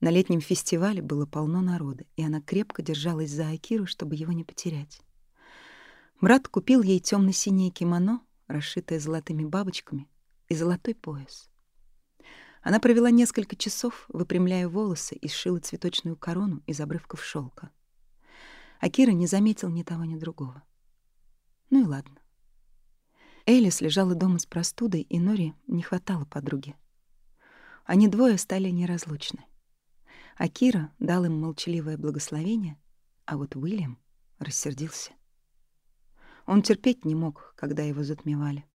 На летнем фестивале было полно народа, и она крепко держалась за Акиру, чтобы его не потерять. Брат купил ей темно синее кимоно, расшитое золотыми бабочками, и золотой пояс. Она провела несколько часов, выпрямляя волосы, и сшила цветочную корону из обрывков шелка. Акира не заметил ни того, ни другого. Ну и ладно. Элис лежала дома с простудой, и Нори не хватало подруги. Они двое стали неразлучны. Акира дал им молчаливое благословение, а вот Уильям рассердился. Он терпеть не мог, когда его затмевали.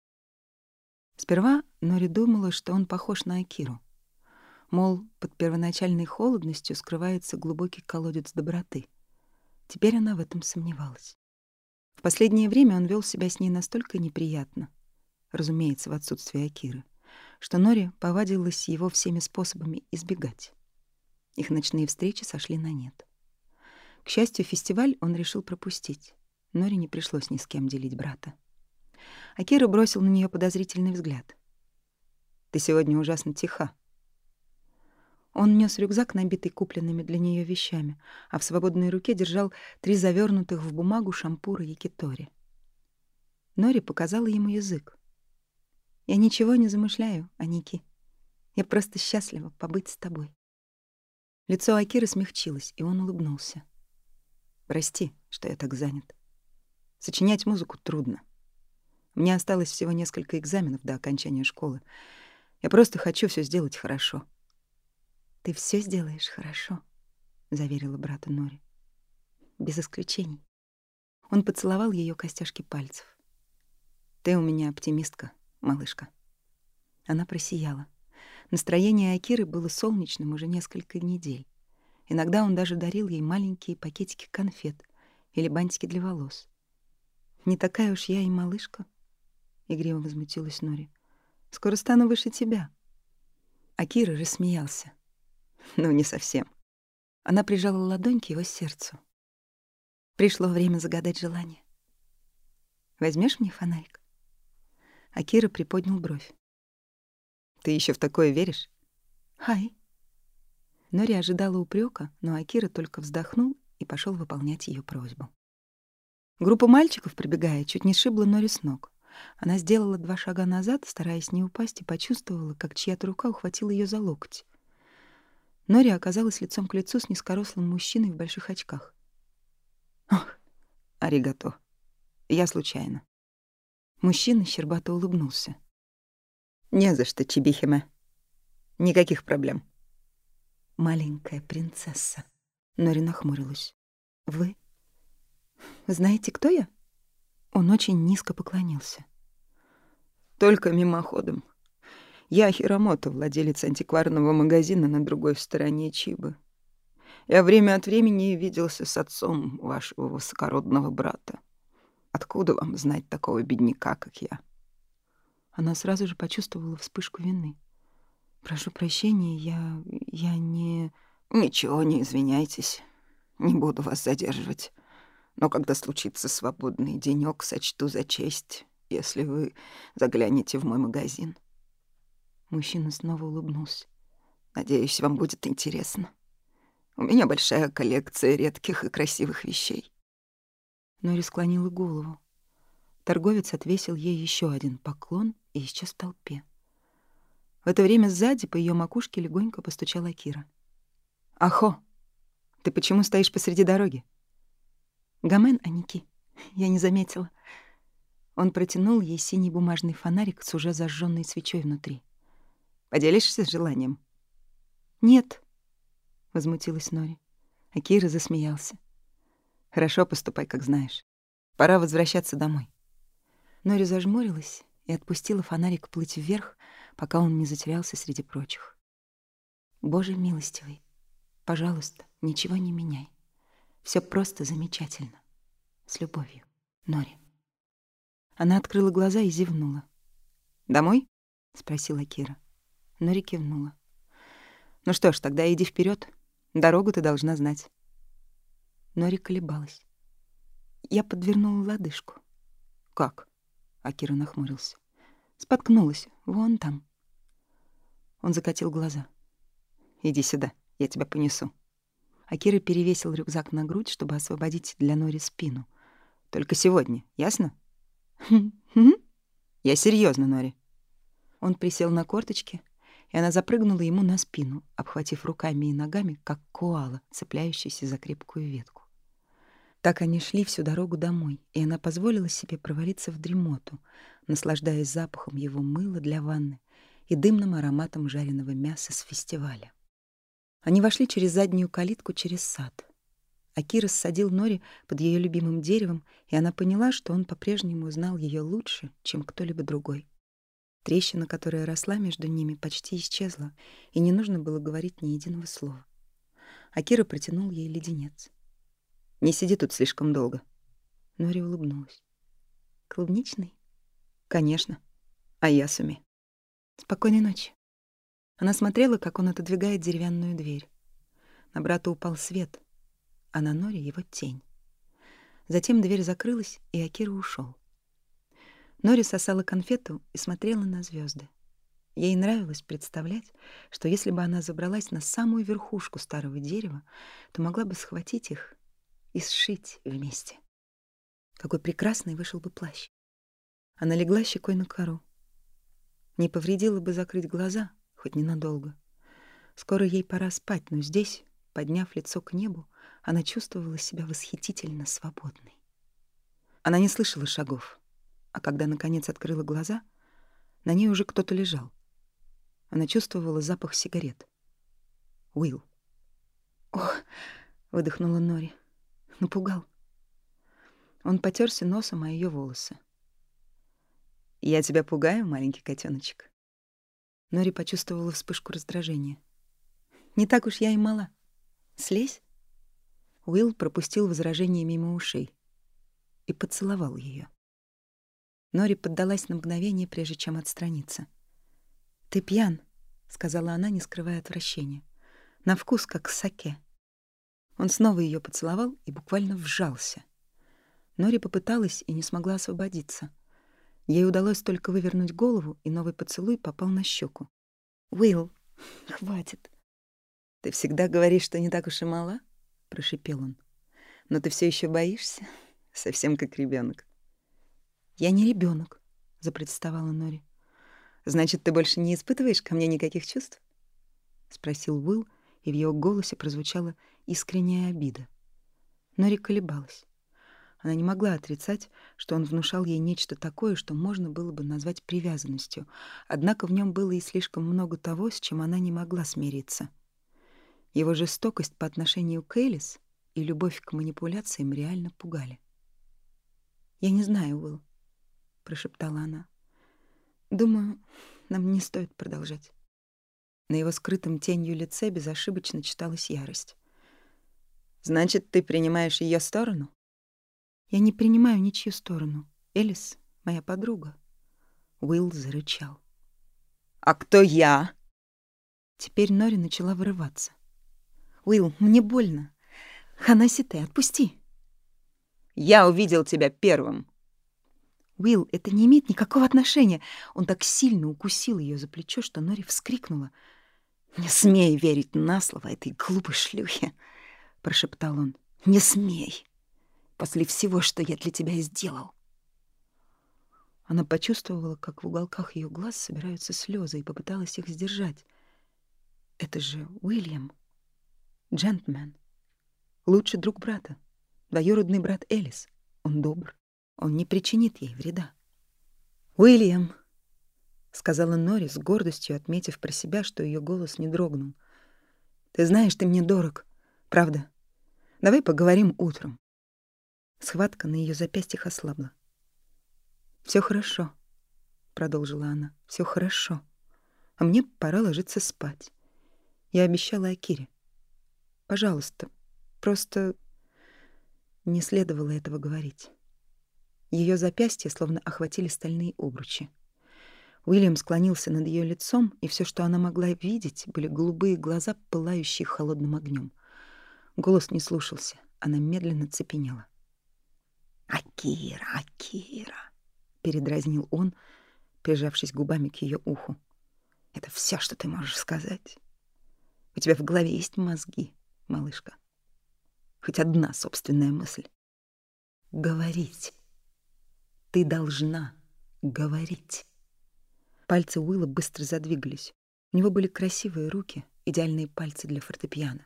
Сперва Нори думала, что он похож на Акиру. Мол, под первоначальной холодностью скрывается глубокий колодец доброты. Теперь она в этом сомневалась. В последнее время он вел себя с ней настолько неприятно, разумеется, в отсутствие Акиры, что Нори повадилась его всеми способами избегать. Их ночные встречи сошли на нет. К счастью, фестиваль он решил пропустить. Нори не пришлось ни с кем делить брата. Акира бросил на нее подозрительный взгляд. «Ты сегодня ужасно тиха», он нес рюкзак, набитый купленными для нее вещами, а в свободной руке держал три завернутых в бумагу шампура якитори. Нори показала ему язык. «Я ничего не замышляю, Аники. Я просто счастлива побыть с тобой». Лицо Акиры смягчилось, и он улыбнулся. «Прости, что я так занят. Сочинять музыку трудно. Мне осталось всего несколько экзаменов до окончания школы. Я просто хочу все сделать хорошо». Ты все сделаешь хорошо, заверила брата Нори. Без исключений. Он поцеловал ее костяшки пальцев. Ты у меня оптимистка, малышка. Она просияла. Настроение Акиры было солнечным уже несколько недель. Иногда он даже дарил ей маленькие пакетики конфет или бантики для волос. «Не такая уж я и малышка», — игриво возмутилась Нори. «Скоро стану выше тебя». Акира рассмеялся. Ну, не совсем. Она прижала ладонь к его сердцу. Пришло время загадать желание. Возьмешь мне фонарик?» Акира приподнял бровь. «Ты еще в такое веришь?» «Хай». Нори ожидала упрека, но Акира только вздохнул и пошел выполнять ее просьбу. Группа мальчиков, прибегая, чуть не сшибла Нори с ног. Она сделала два шага назад, стараясь не упасть, и почувствовала, как чья-то рука ухватила ее за локоть. Нори оказалась лицом к лицу с низкорослым мужчиной в больших очках. «Ох, аригато. Я случайно». Мужчина щербато улыбнулся. «Не за что, Чибихиме. Никаких проблем». «Маленькая принцесса». Нори нахмурилась. «Вы? Знаете, кто я?» Он очень низко поклонился. «Только мимоходом. Я Хиромото, владелец антикварного магазина на другой стороне Чибы. Я время от времени виделся с отцом вашего высокородного брата. Откуда вам знать такого бедняка, как я?» Она сразу же почувствовала вспышку вины. «Прошу прощения, я... я не...» «Ничего, не извиняйтесь. Не буду вас задерживать. Но когда случится свободный денёк, сочту за честь, если вы заглянете в мой магазин». Мужчина снова улыбнулся. «Надеюсь, вам будет интересно. У меня большая коллекция редких и красивых вещей». Нори склонила голову. Торговец отвесил ей еще один поклон и исчез в толпе. В это время сзади по ее макушке легонько постучала Кира. «Ахо, ты почему стоишь посреди дороги?» «Гамен, Аники, я не заметила». Он протянул ей синий бумажный фонарик с уже зажженной свечой внутри. Поделишься желанием?» «Нет», — возмутилась Нори. А Кира засмеялся. «Хорошо, поступай, как знаешь. Пора возвращаться домой». Нори зажмурилась и отпустила фонарик плыть вверх, пока он не затерялся среди прочих. «Боже милостивый, пожалуйста, ничего не меняй. Все просто замечательно. С любовью, Нори». Она открыла глаза и зевнула. «Домой?» — спросила Кира. Нори кивнула. «Ну что ж, тогда иди вперед. Дорогу ты должна знать». Нори колебалась. Я подвернула лодыжку. «Как?» — Акира нахмурился. «Споткнулась. Вон там». Он закатил глаза. «Иди сюда, я тебя понесу». Акира перевесил рюкзак на грудь, чтобы освободить для Нори спину. «Только сегодня, ясно?» «Я серьезно, Нори». Он присел на корточки, и она запрыгнула ему на спину, обхватив руками и ногами, как коала, цепляющийся за крепкую ветку. Так они шли всю дорогу домой, и она позволила себе провалиться в дремоту, наслаждаясь запахом его мыла для ванны и дымным ароматом жареного мяса с фестиваля. Они вошли через заднюю калитку через сад. Акира ссадил Нори под ее любимым деревом, и она поняла, что он по-прежнему знал ее лучше, чем кто-либо другой. Трещина, которая росла между ними, почти исчезла, и не нужно было говорить ни единого слова. Акира протянул ей леденец. «Не сиди тут слишком долго». Нори улыбнулась. «Клубничный?» «Конечно. А я суми». «Спокойной ночи». Она смотрела, как он отодвигает деревянную дверь. На брата упал свет, а на Нори его тень. Затем дверь закрылась, и Акира ушел. Нори сосала конфету и смотрела на звезды. Ей нравилось представлять, что если бы она забралась на самую верхушку старого дерева, то могла бы схватить их и сшить вместе. Какой прекрасный вышел бы плащ. Она легла щекой на кору. Не повредило бы закрыть глаза, хоть ненадолго. Скоро ей пора спать, но здесь, подняв лицо к небу, она чувствовала себя восхитительно свободной. Она не слышала шагов а когда, наконец, открыла глаза, на ней уже кто-то лежал. Она чувствовала запах сигарет. Уилл. «Ох!» — выдохнула Нори. «Напугал». Он потерся носом о ее волосы. «Я тебя пугаю, маленький котеночек. Нори почувствовала вспышку раздражения. «Не так уж я и мала. Слезь». Уилл пропустил возражение мимо ушей и поцеловал ее. Нори поддалась на мгновение, прежде чем отстраниться. «Ты пьян», — сказала она, не скрывая отвращения. «На вкус, как саке». Он снова ее поцеловал и буквально вжался. Нори попыталась и не смогла освободиться. Ей удалось только вывернуть голову, и новый поцелуй попал на щеку. «Уилл, хватит!» «Ты всегда говоришь, что не так уж и мала?» — прошипел он. «Но ты все еще боишься? Совсем как ребенок. «Я не ребенок, запротестовала Нори. «Значит, ты больше не испытываешь ко мне никаких чувств?» — спросил Уилл, и в его голосе прозвучала искренняя обида. Нори колебалась. Она не могла отрицать, что он внушал ей нечто такое, что можно было бы назвать привязанностью, однако в нем было и слишком много того, с чем она не могла смириться. Его жестокость по отношению к Элис и любовь к манипуляциям реально пугали. «Я не знаю, Уилл», — прошептала она. «Думаю, нам не стоит продолжать». На его скрытом тенью лице безошибочно читалась ярость. «Значит, ты принимаешь ее сторону?» Я не принимаю ничью сторону. Элис — моя подруга. Уилл зарычал. «А кто я?» Теперь Нори начала вырываться. «Уилл, мне больно. Ханаси ты, отпусти!» «Я увидел тебя первым!» «Уилл, это не имеет никакого отношения!» Он так сильно укусил ее за плечо, что Нори вскрикнула. «Не смей верить на слово этой глупой шлюхи!» — прошептал он. «Не смей!» после всего, что я для тебя сделал. Она почувствовала, как в уголках ее глаз собираются слезы, и попыталась их сдержать. Это же Уильям, джентльмен, лучший друг брата, двоюродный брат Элис. Он добр, он не причинит ей вреда. «Уильям!» — сказала Нори с гордостью, отметив про себя, что ее голос не дрогнул. «Ты знаешь, ты мне дорог, правда? Давай поговорим утром. Схватка на ее запястьях ослабла. Все хорошо», — продолжила она. Все хорошо. А мне пора ложиться спать. Я обещала Акире. Пожалуйста, просто не следовало этого говорить. Ее запястья словно охватили стальные обручи. Уильям склонился над ее лицом, и все, что она могла видеть, были голубые глаза, пылающие холодным огнем. Голос не слушался, она медленно цепенела. «Акира, Акира!» — передразнил он, прижавшись губами к ее уху. «Это все, что ты можешь сказать. У тебя в голове есть мозги, малышка. Хоть одна собственная мысль. Говорить. Ты должна говорить». Пальцы Уилла быстро задвигались. У него были красивые руки, идеальные пальцы для фортепиано.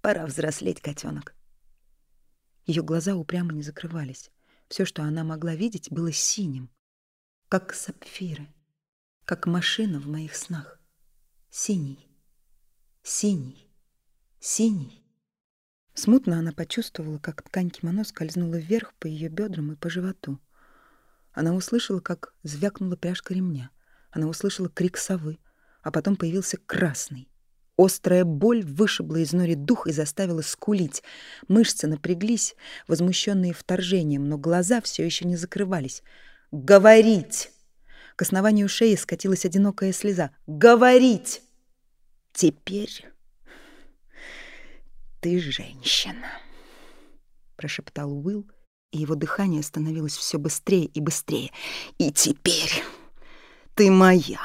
«Пора взрослеть, котенок. Ее глаза упрямо не закрывались. Все, что она могла видеть, было синим, как сапфиры, как машина в моих снах. Синий, синий, синий. Смутно она почувствовала, как ткань кимоно скользнула вверх по ее бедрам и по животу. Она услышала, как звякнула пряжка ремня. Она услышала крик совы, а потом появился красный, Острая боль вышибла из Нори дух и заставила скулить. Мышцы напряглись, возмущенные вторжением, но глаза все еще не закрывались. «Говорить!» К основанию шеи скатилась одинокая слеза. «Говорить!» «Теперь ты женщина», — прошептал Уилл, и его дыхание становилось все быстрее и быстрее. «И теперь ты моя».